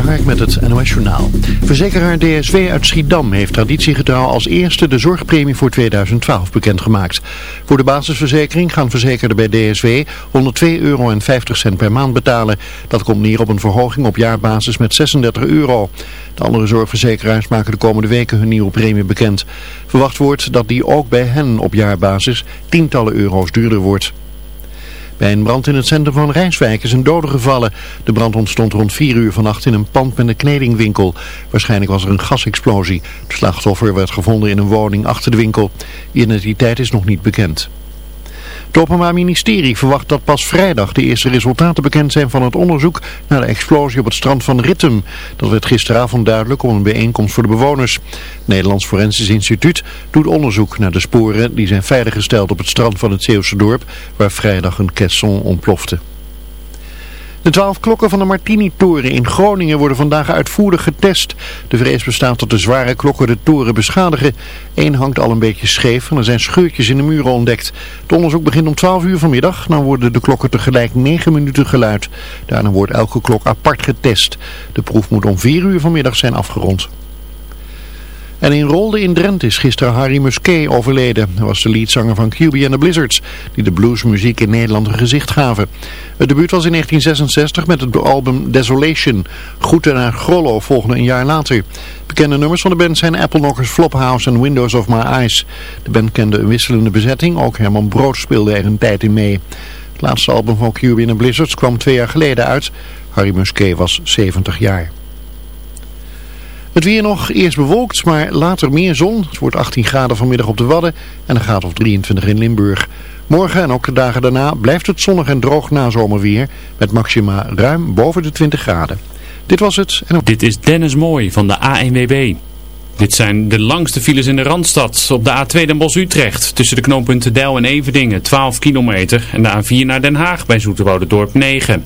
Hark met het NOS Journaal. Verzekeraar DSW uit Schiedam heeft traditiegetrouw als eerste de zorgpremie voor 2012 bekendgemaakt. Voor de basisverzekering gaan verzekerden bij DSW 102,50 euro per maand betalen. Dat komt neer op een verhoging op jaarbasis met 36 euro. De andere zorgverzekeraars maken de komende weken hun nieuwe premie bekend. Verwacht wordt dat die ook bij hen op jaarbasis tientallen euro's duurder wordt. Bij een brand in het centrum van Rijswijk is een dode gevallen. De brand ontstond rond 4 uur vannacht in een pand met een kledingwinkel. Waarschijnlijk was er een gasexplosie. Het slachtoffer werd gevonden in een woning achter de winkel. Identiteit is nog niet bekend. Het Openbaar Ministerie verwacht dat pas vrijdag de eerste resultaten bekend zijn van het onderzoek naar de explosie op het strand van Rittem. Dat werd gisteravond duidelijk om een bijeenkomst voor de bewoners. Het Nederlands Forensisch Instituut doet onderzoek naar de sporen die zijn veiliggesteld op het strand van het Zeeuwse dorp waar vrijdag een caisson ontplofte. De twaalf klokken van de Martini-toren in Groningen worden vandaag uitvoerig getest. De vrees bestaat dat de zware klokken de toren beschadigen. Eén hangt al een beetje scheef en er zijn scheurtjes in de muren ontdekt. Het onderzoek begint om 12 uur vanmiddag. Dan worden de klokken tegelijk 9 minuten geluid. Daarna wordt elke klok apart getest. De proef moet om 4 uur vanmiddag zijn afgerond. En in Rolde in Drenthe is gisteren Harry Musquet overleden. Hij was de leadzanger van QB and the Blizzards, die de bluesmuziek in Nederland een gezicht gaven. Het debuut was in 1966 met het album Desolation. Goed naar Grollo volgde een jaar later. Bekende nummers van de band zijn Apple Knockers, Flophouse en Windows of My Eyes. De band kende een wisselende bezetting, ook Herman Brood speelde er een tijd in mee. Het laatste album van QB and the Blizzards kwam twee jaar geleden uit. Harry Musquet was 70 jaar. Het weer nog, eerst bewolkt, maar later meer zon. Het wordt 18 graden vanmiddag op de Wadden en een graad of 23 in Limburg. Morgen en ook de dagen daarna blijft het zonnig en droog na zomerweer met maxima ruim boven de 20 graden. Dit was het. En... Dit is Dennis Mooi van de ANWB. Dit zijn de langste files in de Randstad. Op de A2 Den Bosch-Utrecht tussen de knooppunten Del en Everdingen 12 kilometer. En de A4 naar Den Haag bij Dorp 9.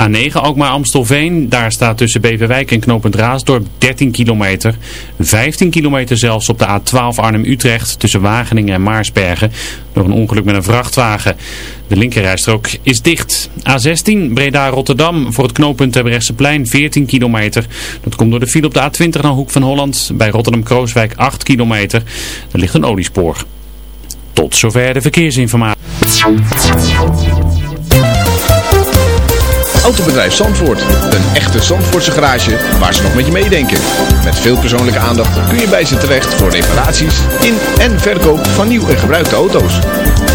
A9 Alkmaar-Amstelveen. Daar staat tussen Beverwijk en knooppunt Raasdorp 13 kilometer. 15 kilometer zelfs op de A12 Arnhem-Utrecht tussen Wageningen en Maarsbergen. Door een ongeluk met een vrachtwagen. De linkerrijstrook is dicht. A16 Breda-Rotterdam voor het knooppunt plein 14 kilometer. Dat komt door de file op de A20 naar Hoek van Holland. Bij Rotterdam-Krooswijk 8 kilometer. Er ligt een oliespoor. Tot zover de verkeersinformatie. Autobedrijf Zandvoort. Een echte Zandvoortse garage waar ze nog met je meedenken. Met veel persoonlijke aandacht kun je bij ze terecht voor reparaties in en verkoop van nieuw en gebruikte auto's.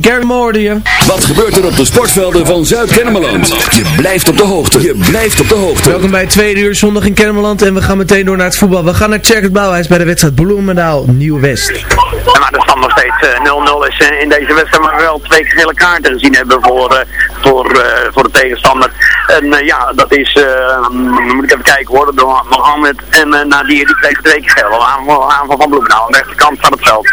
Gary Moore je. Wat gebeurt er op de sportvelden van Zuid-Kennemerland? Je blijft op de hoogte. Je blijft op de hoogte. Welkom bij het tweede uur zondag in Kennemerland en we gaan meteen door naar het voetbal. We gaan naar Tjerk Blauwhuis bij de wedstrijd Bloemendaal Nieuw-West. Ja, maar de stand nog steeds eh, 0-0 is eh, in deze wedstrijd, maar wel twee gele kaarten gezien hebben voor, eh, voor, eh, voor de tegenstander. En eh, ja, dat is, eh, moet ik even kijken hoor, door Mohammed en uh, Nadir, die kregen twee keer geel. Aanval, aanval van Bloemendaal, aan de rechterkant van het veld.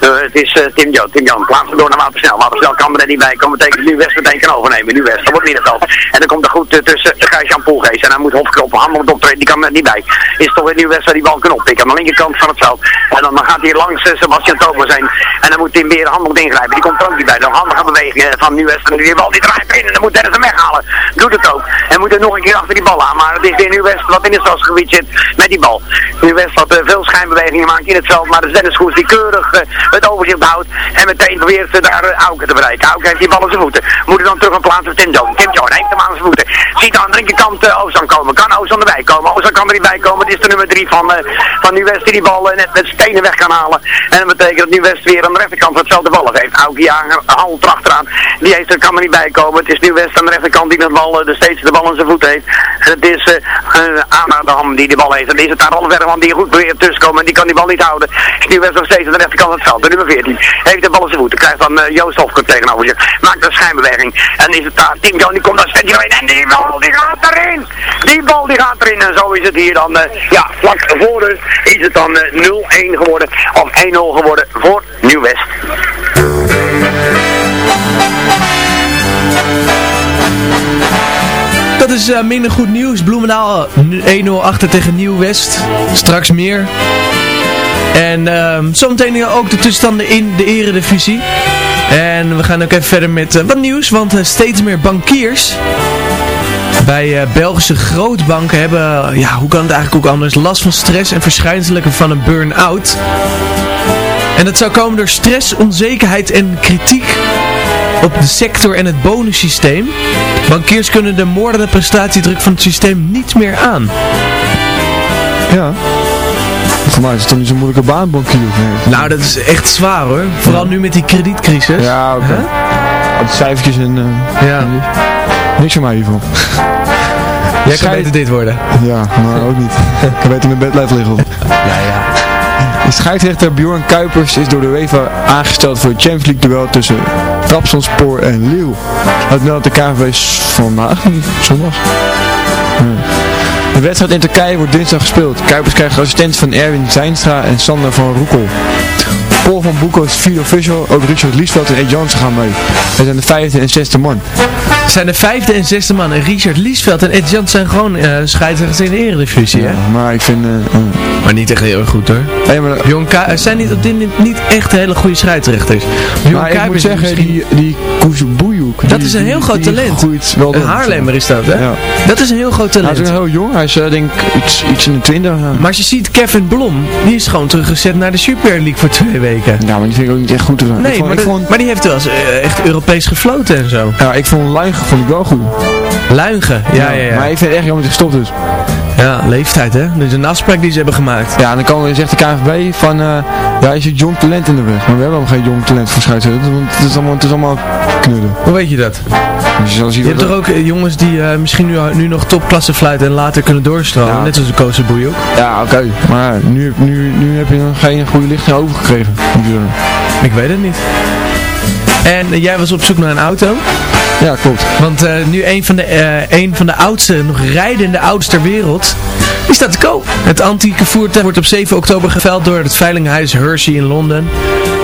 Eh, het is eh, Tim Jo, Tim Jo, plaatsen door naar Watersnel. Watersnel kan er niet bij komen, betekent nu West meteen kan overnemen. Nu West, dat wordt middenveld. En dan komt er goed eh, tussen Gijs-Jan Poelgeest en dan moet Hofkroppen, Handel optreden, die kan er niet bij. Is toch weer nu West waar die bal kan oppikken, aan de linkerkant van het veld. En dan gaat hij langs Sebastian Thomas heen. En dan moet Tim Beer Handel ingrijpen, die komt er ook niet bij. Dan handige bewegingen van nu West, en die bal die draait in en dan moet Dennis hem weghalen. Doet het ook. En moet er nog een keer achter die bal aan, maar het is weer nu West wat in het stadsgebied zit met die bal. Nu West wat veel schijnbewegingen maakt in het veld, maar is Dennis Goes die keurig het overzicht houdt en meteen probeert ze daar uh, Auken te bereiken. Auken heeft die bal aan zijn voeten. Moet er dan terug een plaats Jones. Tim Jones heeft hem aan zijn voeten. Ziet aan de linkerkant uh, Ozan komen. Kan Ozan erbij komen? Ozan kan er niet bij komen. Het is de nummer 3 van, uh, van Nieuw-West die die bal net met stenen weg kan halen. En dat betekent dat Nieuw-West weer aan de rechterkant van hetzelfde ballen heeft. Auken ja, hand erachteraan. Die heeft, er kan er niet bij komen. Het is Nieuw-West aan de rechterkant die met bal, de steeds de bal aan zijn voet heeft. En het is uh, Adam die de bal heeft. En is het daar Rolf Bergman die goed probeert tussen komen. En die kan die bal niet houden. Is Nieuw-West nog steeds aan de rechterkant van het veld. De nummer 14 heeft de bal aan zijn voeten. Krijgt dan uh, Joost Hofkert tegenover zich. Maakt een schijnbeweging. En is het daar Tim Jones die komt daar steeds in. En die bal die gaat erin. Die bal die gaat erin. En zo is het hier dan, uh, ja, vlak voor dus is het dan uh, 0-1 geworden. Of 1-0 geworden voor Nieuw-West. Dat is uh, minder goed nieuws. Bloemendaal 1-0 achter tegen Nieuw-West. Straks meer. En uh, zometeen ook de tussenstanden in de eredivisie. En we gaan ook even verder met uh, wat nieuws, want uh, steeds meer bankiers bij uh, Belgische grootbanken hebben, ja hoe kan het eigenlijk ook anders, last van stress en verschijnselen van een burn-out. En dat zou komen door stress, onzekerheid en kritiek op de sector en het bonussysteem. Bankiers kunnen de moordende prestatiedruk van het systeem niet meer aan. Ja. Voor mij is het toch niet zo'n moeilijke baan, bankier. Nee. Nou, dat is echt zwaar hoor. Vooral ja. nu met die kredietcrisis. Ja, oké. Okay. Huh? cijfertjes en... Uh, ja. Niks van mij hiervan. Jij kan beter dit worden. Ja, maar ook niet. Ik kan beter in mijn bed blijven liggen. ja, ja. De scheidsrechter Bjorn Kuipers is door de UEFA aangesteld voor het Champions League duel tussen Trabzonspor en Lille. Dat meldt de KNVB vandaag, zondag. Ja. De wedstrijd in Turkije wordt dinsdag gespeeld. Kuipers krijgt assistentie van Erwin Zijnstra en Sander van Roekel. Paul van Boeko is vier official, ook Richard Liesveld en Ed Jansen gaan mee. Wij zijn de vijfde en zesde man. Zijn de vijfde en zesde man. En Richard Liesveld en Ed Jansen zijn gewoon uh, scheidsrechters in de eredivisie, ja, hè? maar ik vind... Uh, uh. Maar niet echt heel erg goed, hoor. Hey, maar, Jon Kuipers zijn niet op dit niet echt hele goede scheidsrechters. Jon maar ik moet zeggen, misschien... die, Dat is een heel groot talent. Wel een Haarlemmer is dat, hè? Ja. Dat is een heel groot talent. Hij is heel jong. Hij is denk ik iets, iets in de twintig. Maar als je ziet, Kevin Blom, die is gewoon teruggezet naar de Super League voor twee weken. Ja, maar die vind ik ook niet echt goed te doen. Nee, vond, maar, vond... maar die heeft wel eens uh, echt Europees gefloten en zo. Ja, ik vond Luigen vond ik wel goed. Luigen, ja, ja, ja. Maar ik vind het echt jammer dat hij gestopt is. Ja, leeftijd hè. Dit is een afspraak die ze hebben gemaakt. Ja, en dan kan, zegt de KNVB van, uh, ja, is je jong talent in de weg. Maar we hebben geen jong talent voor want het is allemaal, het is allemaal knudden. Hoe weet je dat? Dus je, je hebt toch ook uh, jongens die uh, misschien nu, nu nog topklasse fluiten en later kunnen doorstromen, ja. net zoals de Koos Boejoek. Ja, oké. Okay. Maar nu, nu, nu heb je nog geen goede lichting overgekregen. Ik weet het niet. En jij was op zoek naar een auto? Ja, klopt. Want uh, nu een van, de, uh, een van de oudste, nog rijdende auto's ter wereld, die staat te koop. Het antieke voertuig wordt op 7 oktober geveild door het veilinghuis Hershey in Londen.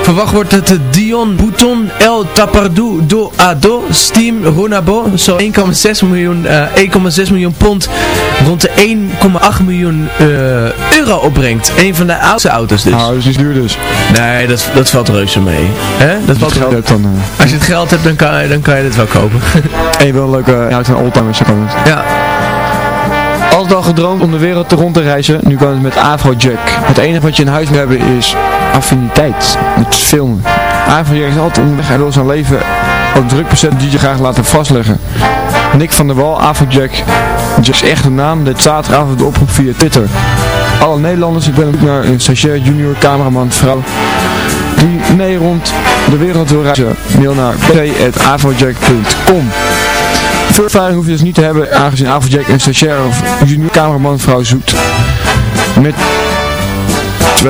Verwacht wordt het de Dion Bouton El Tapardou do Ado Steam Ronabo zo 1,6 miljoen, uh, 1,6 miljoen pond rond de 1,8 miljoen uh, euro opbrengt. Een van de oudste auto's dus. Nou, dat is duur dus. Nee, dat, dat valt reuze mee. Hè? Dat valt geld dan, uh... Als je het geld hebt, dan kan, dan kan je dit wel kopen. en je wil een leuke, oldtimers, kan het. Ja. Altijd al gedroomd om de wereld te rond te reizen, nu kan het met Afrojack. Het enige wat je in huis moet hebben is affiniteit met filmen. Afrojack is altijd onderweg, wil zijn leven op druk bezet DJ graag laten vastleggen. Nick van der Wal, Afrojack, Jack's echte naam, deed zaterdagavond de oproep via Twitter. Alle Nederlanders, ik ben op naar een stagiair, junior, cameraman, vrouw die mee rond de wereld wil reizen. Mail naar p.afrojack.com Veel ervaring hoef je dus niet te hebben, aangezien Afrojack een stagiair of junior cameraman vrouw zoekt. Met 214.458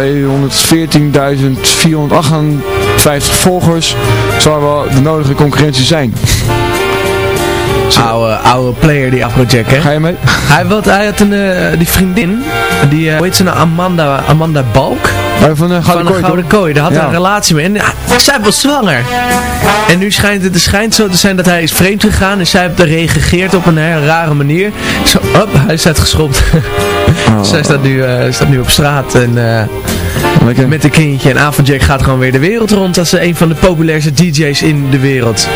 volgers zal wel de nodige concurrentie zijn. Oude, oude player die Afrojack, hè? Ga je mee? Hij, hij had een, eh, die vriendin, die, eh, hoe heet ze nou, Amanda, Amanda Balk? Maar van de Van Gouden Gouden? Kooi, daar had hij Ja. een relatie mee. En zij was zwanger. En nu schijnt het, schijnt zo te zijn dat hij is vreemd gegaan en zij heeft er reageerd op een rare manier. Zo, hop, hij is uitgeschopt. Oh. zij staat nu, eh, staat nu op straat en eh, met een kindje. En Afrojack gaat gewoon weer de wereld rond als een van de populairste DJ's in de wereld.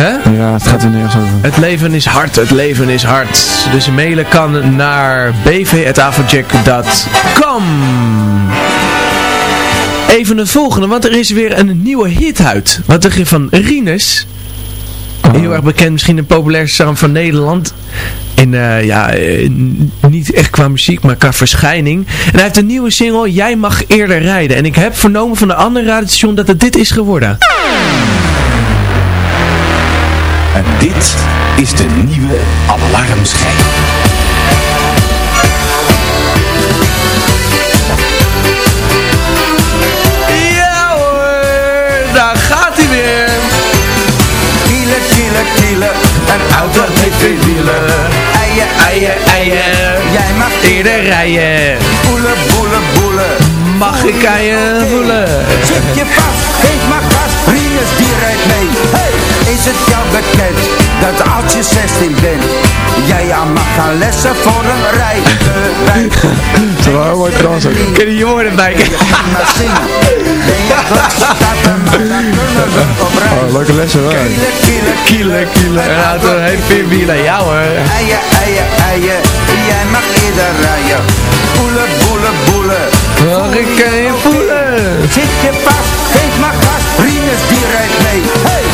Hè? Ja, het gaat er nergens over. Het leven is hard, het leven is hard. Dus mailen kan naar bv.avondjack.com Even het volgende, want er is weer een nieuwe hit uit. Wat er van Rinus. Heel erg bekend, misschien de populairste zanger van Nederland. In, eh, ja, eh, niet echt qua muziek, maar qua verschijning. En hij heeft een nieuwe single, Jij mag eerder rijden. En ik heb vernomen van de andere radiostation dat het dit is geworden. En dit is de nieuwe alarmschijf. Eerder rijden, boelen, boelen, boelen. mag ik aan je voelen. Zit je vast, geef maar gas, die rijdt mee. Hey, is het jou bekend dat als je 16 bent, jij aan mag gaan lessen voor een rijbewijs? Zo wel mooi trouwens ook. Kun je je woorden bij? Maar zingen. Ben je klaar starten, maar dan kunnen we op Oh, leuke lessen wel. Kielen, kielen, Kielen, kielen. Een auto heeft vier wielen, ja hoor. Eien, eien, eien, jij mag eerder rijden. Boelen, boelen, boelen. Mag ik je voelen. Zit je vast, geef maar gas, Rinus die rijdt mee. Hey!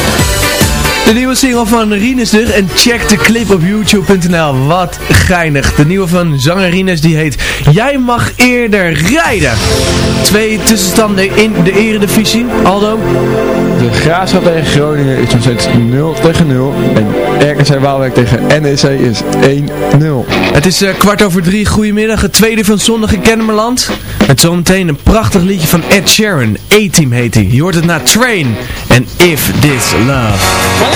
De nieuwe single van Rinus dus en check de clip op youtube.nl. Wat geinig. De nieuwe van zanger Rinus die heet Jij mag eerder rijden. Twee tussenstanden in de eredivisie. Aldo? De Graafschap tegen Groningen is nog steeds 0 tegen 0. En RKC Waalwijk tegen NEC is 1-0. Het is eh, kwart over drie. Goedemiddag. Het tweede van zondag in Kennemerland. Met zometeen een prachtig liedje van Ed Sheeran. A-Team heet hij. Je hoort het naar Train en If This Love.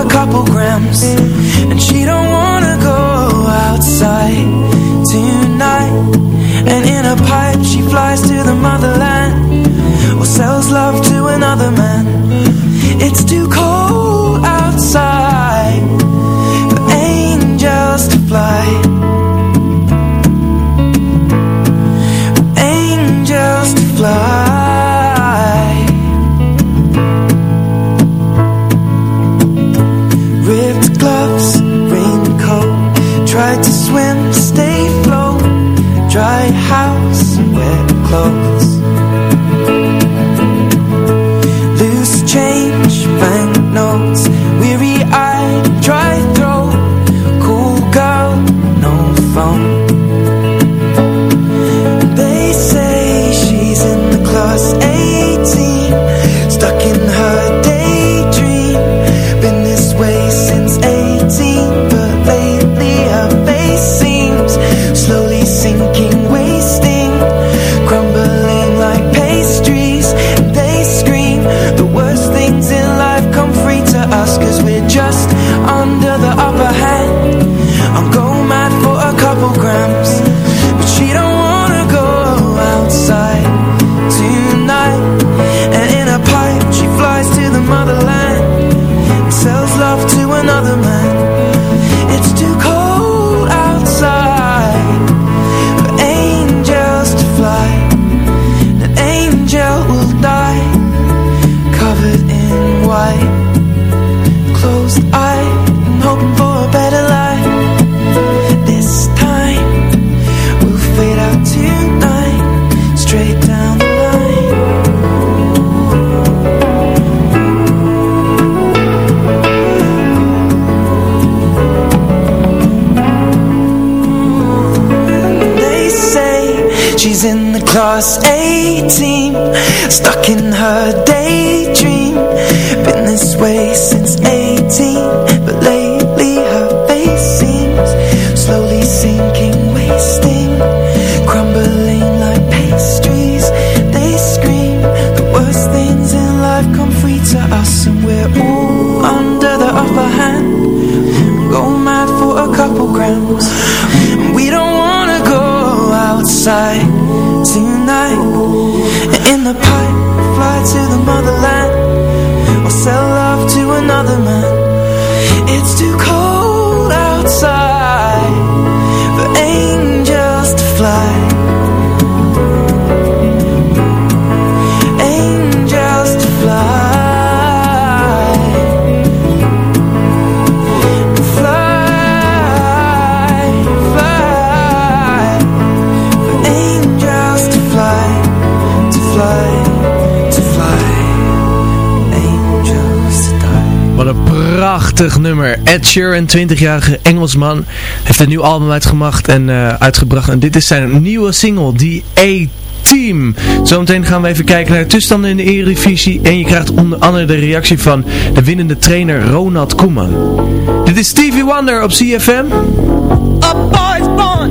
a couple grams And she don't wanna go outside tonight. And in a pipe she flies to the motherland Or sells love to another man. It's too cold. was 18 Stuck in her prachtig nummer. Ed Sheeran, 20-jarige Engelsman, heeft een nieuw album uitgemacht en eh, uitgebracht. En dit is zijn nieuwe single, die A-Team. Zometeen gaan we even kijken naar de tussenstanden in de Eredivisie. En je krijgt onder andere de reactie van de winnende trainer Ronald Koeman. Dit is Stevie Wonder op CFM. A boy's born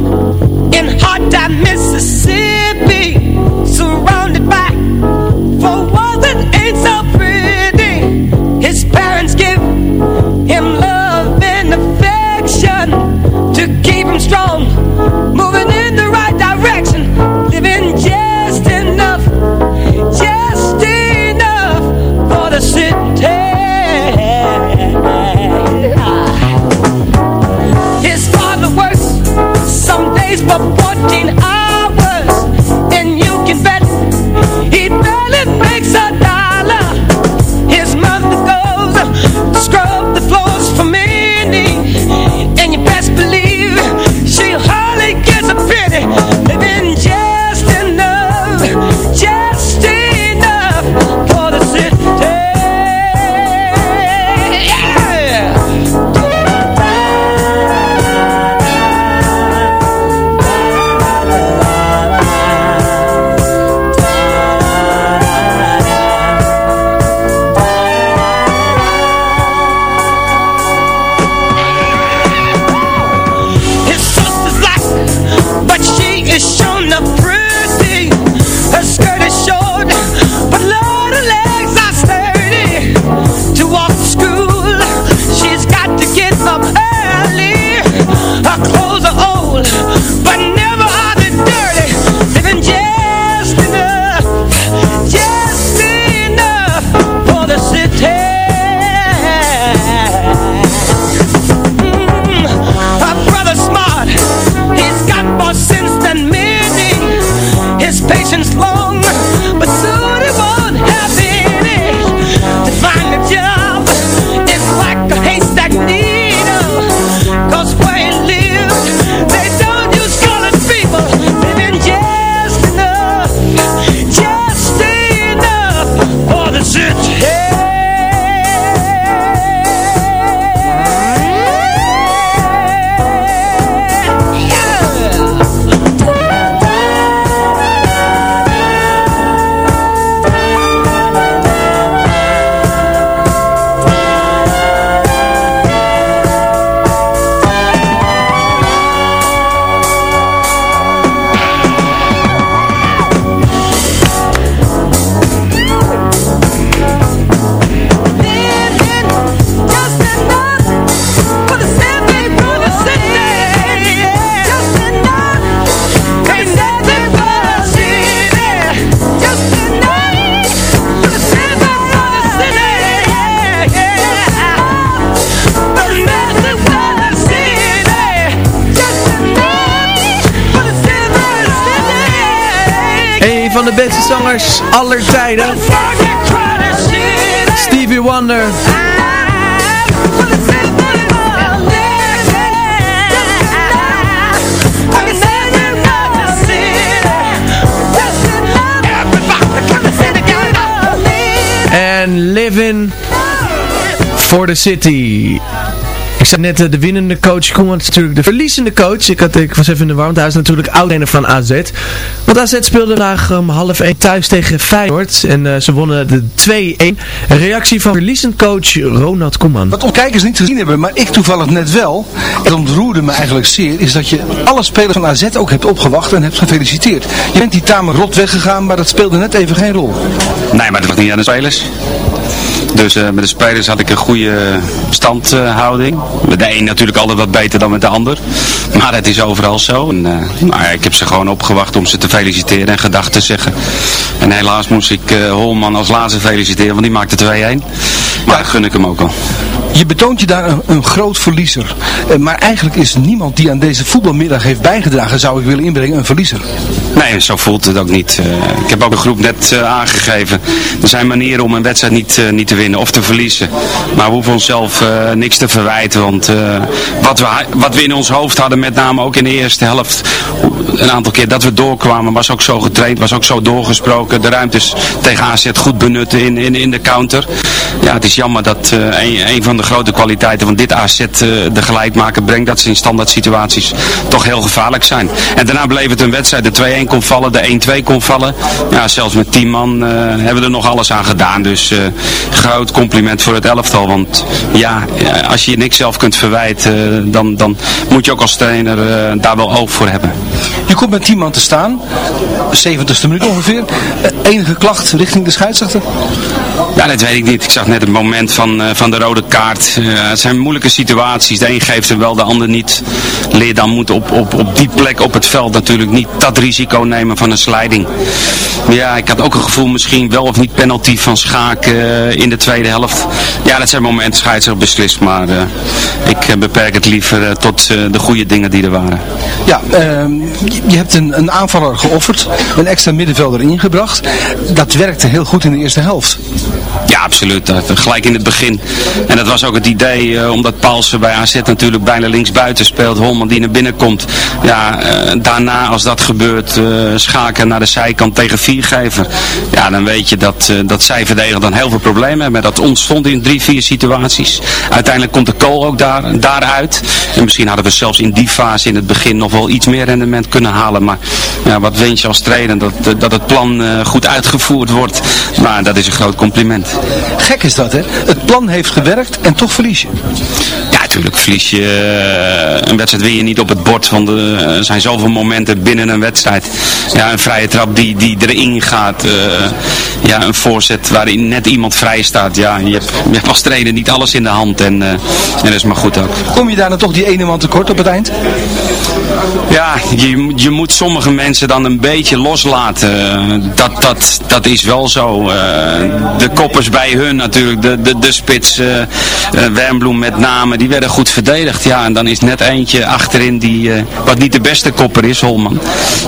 in hot Mississippi, surrounded by four walls that zangers aller tijden. Stevie Wonder. En Living for the City. Ik zei net eh, de winnende coach Koeman is natuurlijk de verliezende coach. Ik, had, ik was even in de warmte. Hij is natuurlijk oud van AZ. Want AZ speelde vandaag om half 1 thuis tegen Feyenoord. En eh, ze wonnen de 2-1. Een reactie van verliezend coach Ronald Koeman. Wat kijkers niet gezien hebben, maar ik toevallig net wel. En dat ontroerde me eigenlijk zeer, is dat je alle spelers van AZ ook hebt opgewacht en hebt gefeliciteerd. Je bent die tamer rot weggegaan, maar dat speelde net even geen rol. Nee, maar dat lag niet aan de spelers. Dus eh, met de spelers had ik een goede standhouding. Met de een natuurlijk altijd wat beter dan met de ander. Maar het is overal zo. En, eh, maar ik heb ze gewoon opgewacht om ze te feliciteren en gedag te zeggen. En helaas moest ik eh, Holman als laatste feliciteren, want die maakte 2-1. Maar dat gun ik hem ook al. Je betoont je daar een, een groot verliezer. Eh, maar eigenlijk is niemand die aan deze voetbalmiddag heeft bijgedragen, zou ik willen inbrengen, een verliezer. Nee, zo voelt het ook niet. Eh, ik heb ook de groep net eh, aangegeven. Er zijn manieren om een wedstrijd niet, niet te winnen of te verliezen. Maar we hoeven onszelf niks te verwijten. Want wat, we, wat we in ons hoofd hadden, met name ook in de eerste helft, een aantal keer dat we doorkwamen, was ook zo getraind, was ook zo doorgesproken. De ruimtes tegen AZ goed benutten in, in, in de counter. Ja, het is jammer dat een, een van de grote kwaliteiten van dit AZ, eh, de gelijkmaker, brengt dat ze in standaard situaties toch heel gevaarlijk zijn. En daarna bleef het een wedstrijd, de 2-1 kon vallen, de 1-2 kon vallen. Ja, zelfs met 10 man eh, hebben we er nog alles aan gedaan. Dus eh, groot compliment voor het elftal. Want ja, als je je niks zelf kunt verwijten, dan, dan moet je ook als trainer daar wel oog voor hebben. Je komt met 10 man te staan, 70ste minuut ongeveer. Enige klacht richting de scheidsrechter? Ja, dat weet ik niet. Ik zag net het moment van, van de rode kaart. Eh, het zijn moeilijke situaties. De een geeft hem wel, de ander niet. Leer dan moet op, op, op die plek op het veld natuurlijk niet dat risico nemen van een slijding. Ja, ik had ook een gevoel misschien wel of niet penalty van Schaak eh, in de tweede helft. Ja, dat zijn momenten scheidsrechter beslist. Maar eh, ik beperk het liever tot de goede dingen die er waren. Ja, ehm, je- je hebt een, een aanvaller geofferd, een extra middenvelder ingebracht. Dat werkte heel goed in de eerste helft. Ja, absoluut. Dat, gelijk in het begin. En dat was ook het idee, eh, omdat Paulsen bij AZ natuurlijk bijna linksbuiten speelt. Holman die naar binnen komt. Ja, eh, daarna als dat gebeurt, eh, schaken naar de zijkant tegen viergever. Ja, dan weet je dat, dat zij verdedigen dan heel veel problemen hebben. Dat ontstond in drie, vier situaties. Uiteindelijk komt de kool ook daar, daaruit. En misschien hadden we zelfs in die fase in het begin nog wel iets meer rendement kunnen halen. Maar ja, wat wens je als trainer? Dat, dat het plan goed uitgevoerd wordt. Maar dat is een groot compliment. Gek is dat, hè? Het plan heeft gewerkt en toch verlies je. Ja, natuurlijk verlies je eh, een wedstrijd win je niet op het bord, want eh, er zijn zoveel momenten binnen een wedstrijd. Ja, een vrije trap die, die erin gaat, eh, ja, een voorzet waarin net iemand vrij staat. Ja, je hebt, je hebt als trainer niet alles in de hand en, en dat is maar goed ook. Kom je daar dan toch die ene man tekort op het eind? Ja, je, je moet sommige mensen dan een beetje loslaten. Dat, dat, dat is wel zo. Eh, de koppers bij hun natuurlijk, de, de, de spits, eh, Wernbloem met name, die werden goed verdedigd. Ja, en dan is net eentje achterin die, eh, wat niet de beste kopper is, Holman.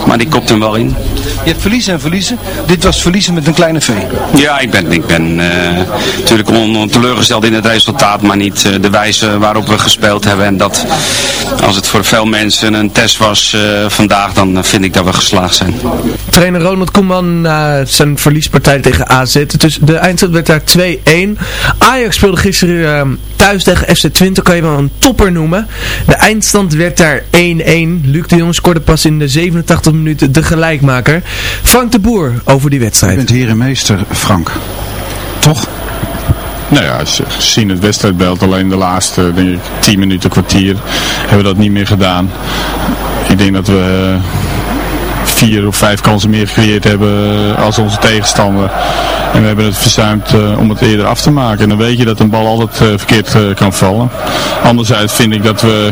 Maar die kopt hem wel in. Je hebt verliezen en verliezen. Dit was verliezen met een kleine V. Ja, ik ben, ik ben eh, natuurlijk on, on- teleurgesteld in het resultaat, maar niet de wijze waarop we gespeeld hebben. En dat, als het voor veel mensen een test was eh, vandaag, dan eh, vind ik dat we geslaagd zijn. Trainer Ronald Koeman na zijn verliespartij tegen AZ. Dus de eindstand werd daar 2-1. Ajax speelde gisteren ehm, thuis tegen FC Twente. Kan je wel een topper noemen. De eindstand werd daar 1-1. Luc de Jong scoorde pas in de 87 minuten de gelijkmaker. Frank de Boer over die wedstrijd. Je bent heer en meester, Frank. Toch? Nou ja, gezien het wedstrijdbeeld, alleen de laatste, denk ik, 10 minuten, kwartier, hebben we dat niet meer gedaan. Ik denk dat we eh, vier of vijf kansen meer gecreëerd hebben eh, als onze tegenstander. En we hebben het verzuimd eh, om het eerder af te maken. En dan weet je dat een bal altijd eh, verkeerd kan vallen. Anderzijds vind ik dat we,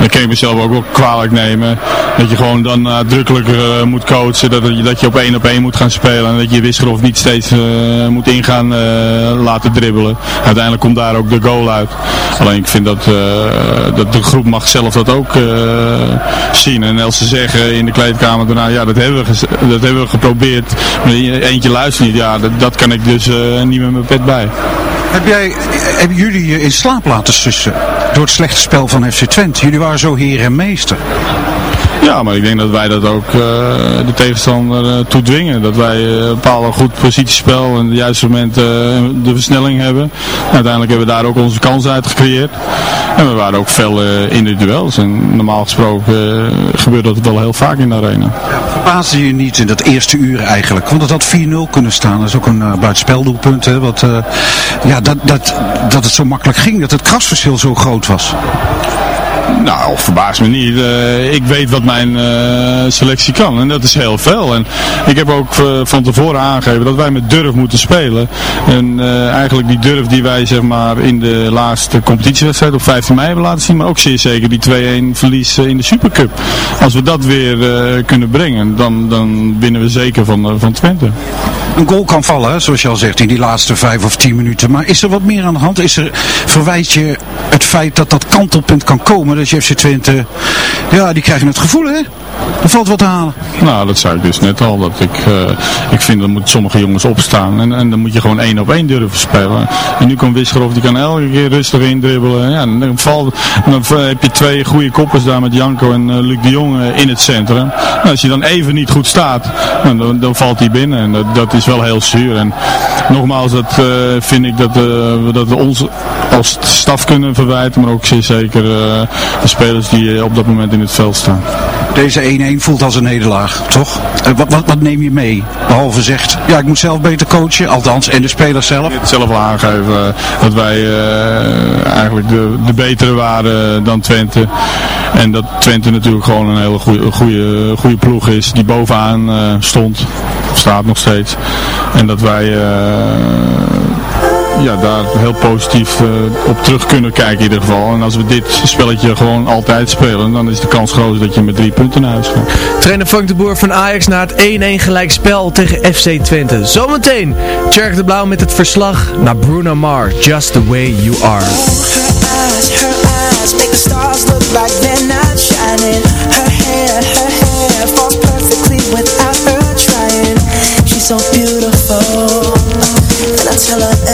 dat kan ik mezelf ook wel kwalijk nemen, dat je gewoon dan nadrukkelijker moet coachen, dat, dat je op één op één moet gaan spelen en dat je Wisgerhof niet steeds moet ingaan laten dribbelen. Uiteindelijk komt daar ook de goal uit. Alleen ik vind dat, dat de groep mag zelf dat ook zien. En als ze zeggen in de kleedkamer daarna, ja dat hebben we, dat hebben we geprobeerd, maar eentje luistert niet, ja dat, dat kan ik dus eh, niet met mijn pet bij. Heb jij, hebben jullie je in slaap laten sussen door het slechte spel van FC Twente? Jullie waren zo heer en meester. Ja, maar ik denk dat wij dat ook eh, de tegenstander eh, toe dwingen. Dat wij eh, een bepaald goed positiespel en het juiste moment eh, de versnelling hebben. Uiteindelijk hebben we daar ook onze kans uit gecreëerd. En we waren ook eh, in de duels. Normaal gesproken eh, gebeurt dat wel heel vaak in de arena. Verbaasde je niet in dat eerste uur eigenlijk? Want het had 4-0 kunnen staan. Dat is ook een uh, buitenspeldoelpunt. Hè, wat, eh, ja, dat, dat, dat het zo makkelijk ging. Dat het krasverschil zo groot was. Nou, verbaas me niet. Eh, ik weet wat mijn eh, selectie kan en dat is heel veel. En ik heb ook eh, van tevoren aangegeven dat wij met durf moeten spelen. En eigenlijk die durf die wij zeg maar in de laatste competitiewedstrijd op 15 mei hebben laten zien. Maar ook zeer zeker die 2-1 verlies in de Supercup. Als we dat weer kunnen brengen, dan, dan winnen we zeker van, van Twente. Een goal kan vallen, zoals je al zegt, in die laatste vijf of tien minuten. Maar is er wat meer aan de hand? Is er, verwijt je het feit dat dat kantelpunt kan komen? Dat je FC Twente, ja, die krijgen het gevoel, hè? Er valt wat te halen. Nou, dat zei ik dus net al. Dat ik, eh, ik vind dat moet sommige jongens opstaan. En, en dan moet je gewoon één op één durven spelen. En nu kan Wisgerhoff, die kan elke keer rustig indribbelen. Ja, dan, valt, dan heb je twee goede koppers daar met Janko en uh, Luc de Jong eh, in het centrum. Nou, als je dan even niet goed staat, nou, dan, dan valt hij binnen. En dat, dat is wel heel zuur. En nogmaals, dat vind ik dat, we dat ons als staf kunnen verwijten. Maar ook zeer zeker de spelers die op dat moment in het veld staan. Deze 1-1 voelt als een nederlaag, toch? Wat, wat, wat neem je mee? Behalve zegt, ja ik moet zelf beter coachen, althans, en de spelers zelf. Het zelf al aangeven dat wij uh, eigenlijk de, de betere waren dan Twente. En dat Twente natuurlijk gewoon een hele goede, goede, goede ploeg is, die bovenaan stond, staat nog steeds. En dat wij... ja, daar heel positief uh, op terug kunnen kijken in ieder geval. En als we dit spelletje gewoon altijd spelen, dan is de kans groot dat je met drie punten naar huis gaat. Trainer Frank de Boer van Ajax na het 1-1 gelijkspel tegen FC Twente. Zometeen Tjerk de Blauw met het verslag naar Bruno Mars, Just The Way You Are. Her eyes, her eyes make the stars look like they're not shining. Her hair, her hair falls perfectly without her trying. She's so beautiful. And I tell her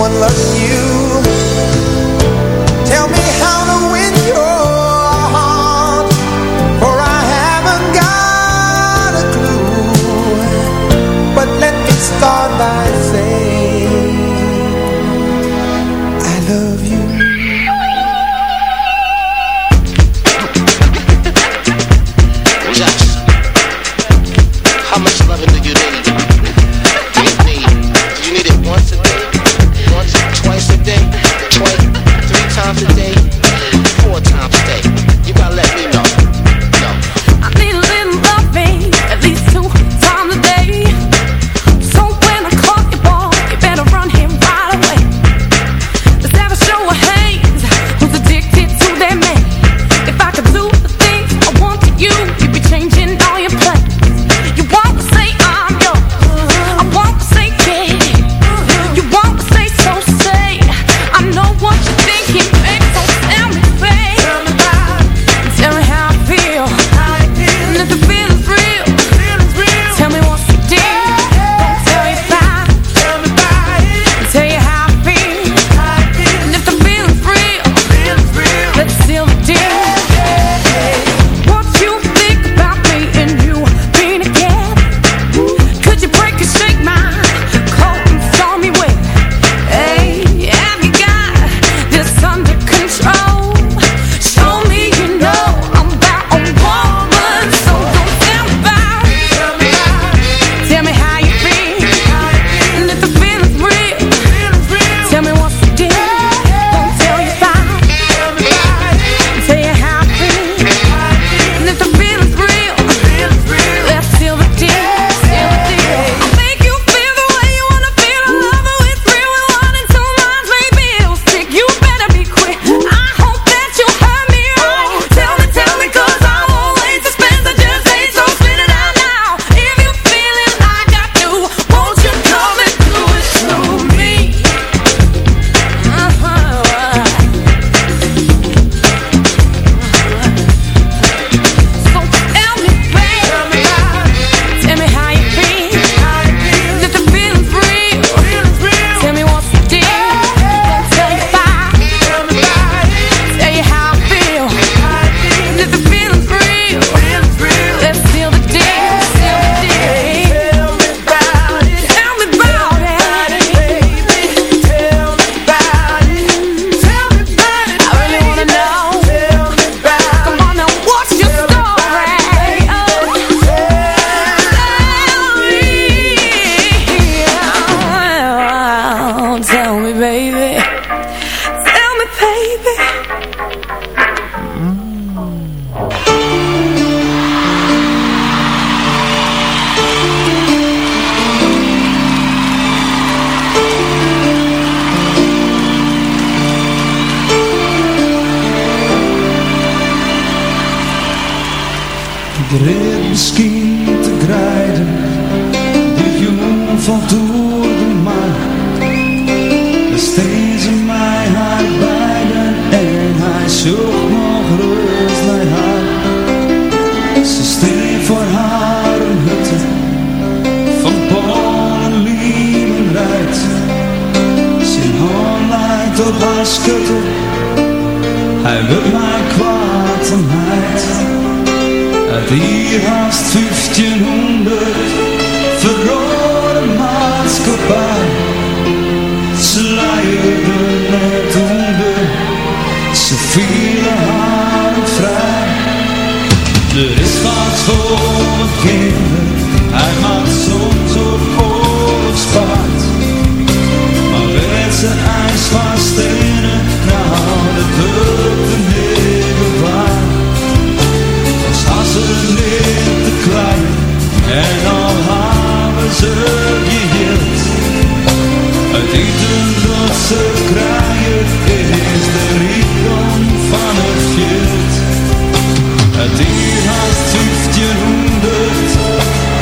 someone loves you. Op haar schutte. Hij wil mij kwaad en heid. Uit hier haast 1500 verrode maatschappij. Ze leiden net onder, ze vielen haar vrij. Er is wat voor mijn kinderen, hij maakt soms op oorlogspaard. Van stenen, nou er niet waar. Staan ze niet te klein, en al hebben ze geheeld. Het eten dat ze krijgen, is de rijkdom van het veld. Het hier haast 1500,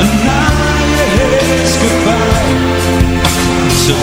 een naaie heerskepaar. Ze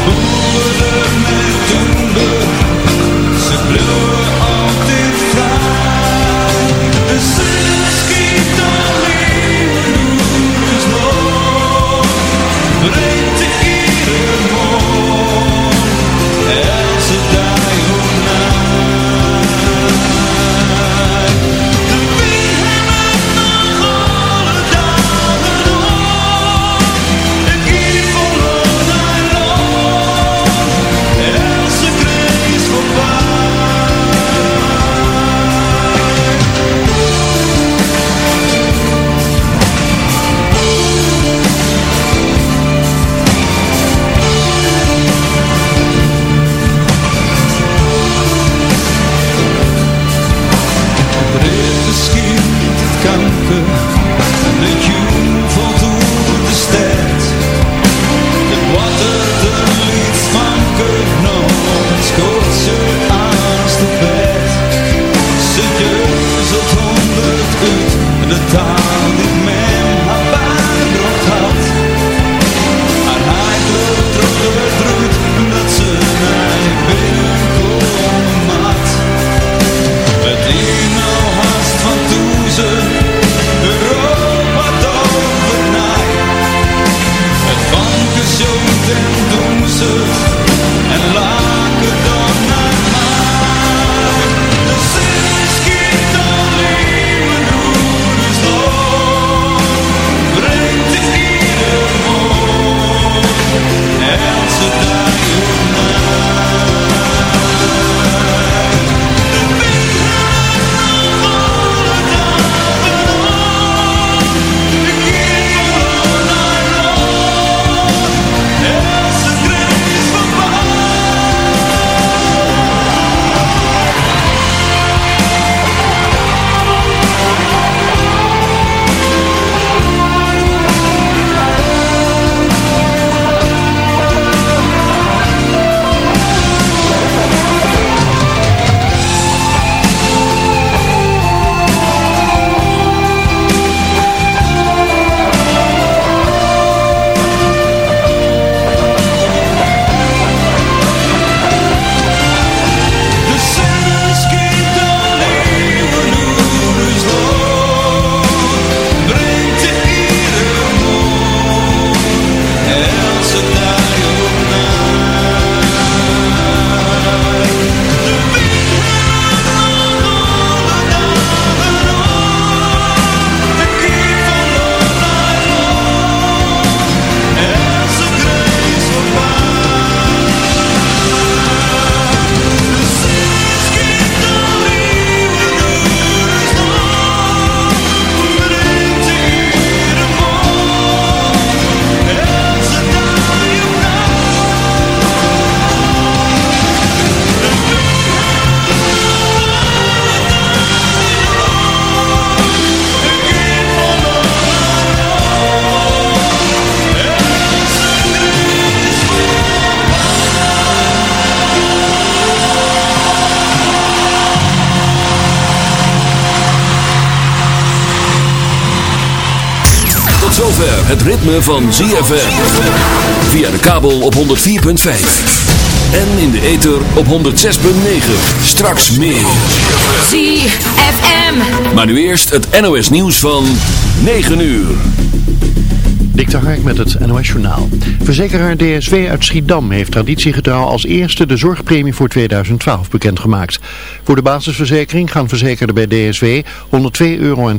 ritme van ZFM. Via de kabel op 104.5. En in de ether op 106.9. Straks meer. ZFM. Maar nu eerst het NOS nieuws van 9 uur. Dik de Hark met het NOS Journaal. Verzekeraar DSW uit Schiedam heeft traditiegetrouw als eerste de zorgpremie voor 2012 bekendgemaakt. Voor de basisverzekering gaan verzekerden bij DSW 102,50 euro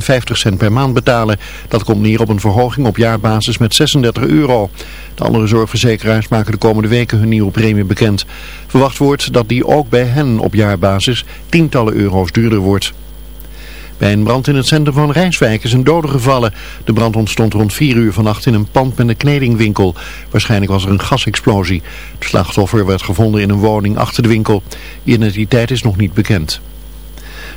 per maand betalen. Dat komt neer op een verhoging op jaarbasis met 36 euro. De andere zorgverzekeraars maken de komende weken hun nieuwe premie bekend. Verwacht wordt dat die ook bij hen op jaarbasis tientallen euro's duurder wordt. Bij een brand in het centrum van Rijswijk is een dode gevallen. De brand ontstond rond 4 uur vannacht in een pand met een kledingwinkel. Waarschijnlijk was er een gasexplosie. Het slachtoffer werd gevonden in een woning achter de winkel. Identiteit is nog niet bekend.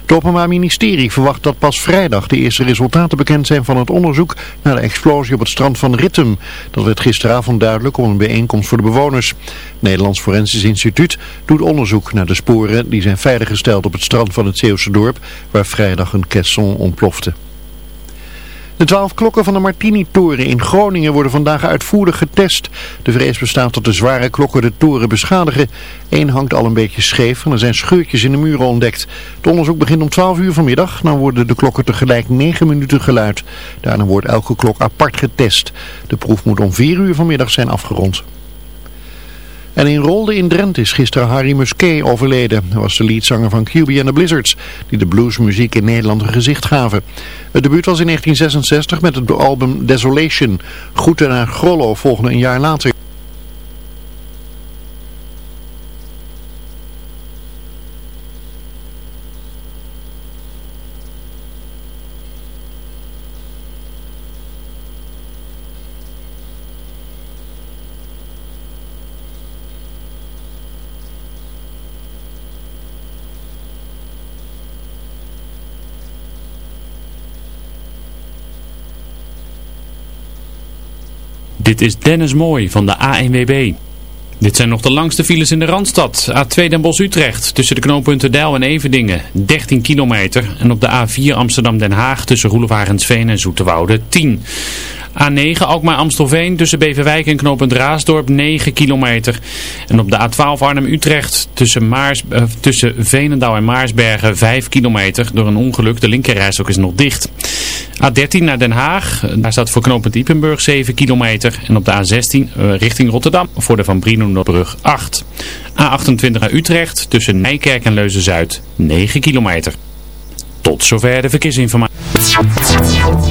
Het Openbaar Ministerie verwacht dat pas vrijdag de eerste resultaten bekend zijn van het onderzoek naar de explosie op het strand van Rittem. Dat werd gisteravond duidelijk op een bijeenkomst voor de bewoners. Het Nederlands Forensisch Instituut doet onderzoek naar de sporen die zijn veiliggesteld op het strand van het Zeeuwse dorp waar vrijdag een caisson ontplofte. De twaalf klokken van de Martini-toren in Groningen worden vandaag uitvoerig getest. De vrees bestaat dat de zware klokken de toren beschadigen. Eén hangt al een beetje scheef en er zijn scheurtjes in de muren ontdekt. Het onderzoek begint om 12 uur vanmiddag. Dan worden de klokken tegelijk 9 minuten geluid. Daarna wordt elke klok apart getest. De proef moet om 4 uur vanmiddag zijn afgerond. En in Rolde in Drenthe is gisteren Harry Musquet overleden. Hij was de leadzanger van QB and the Blizzards, die de bluesmuziek in Nederland een gezicht gaven. Het debuut was in 1966 met het album Desolation. Groeten naar Grollo volgde een jaar later. Dit is Dennis Mooi van de ANWB. Dit zijn nog de langste files in de Randstad. A2 Den Bosch-Utrecht tussen de knooppunten Dijl en Everdingen 13 kilometer. En op de A4 Amsterdam-Den Haag tussen Roelevarensveen en Zoeterwoude 10 A9 Alkmaar-Amstelveen tussen Beverwijk en knooppunt Raasdorp 9 kilometer. En op de A12 Arnhem-Utrecht tussen, Maars, eh, tussen en Maarsbergen 5 kilometer. Door een ongeluk, de linkerrijstok is nog dicht. A13 naar Den Haag, daar staat voor knooppunt Ippenburg 7 kilometer. En op de A16 eh, richting Rotterdam voor de Van Brienenoordbrug 8. A28 naar Utrecht tussen Nijkerk en Leuzen-Zuid 9 kilometer. Tot zover de verkeersinformatie.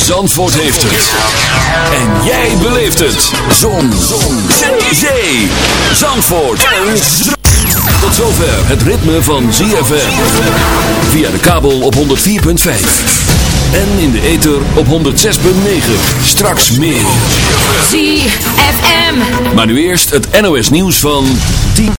Zandvoort heeft het. En jij beleeft het. Zon. Zon. Zee. Zandvoort. En Tot zover het ritme van ZFM. Via de kabel op 104.5. En in de ether op 106.9. Straks meer. ZFM. Maar nu eerst het NOS nieuws van 10.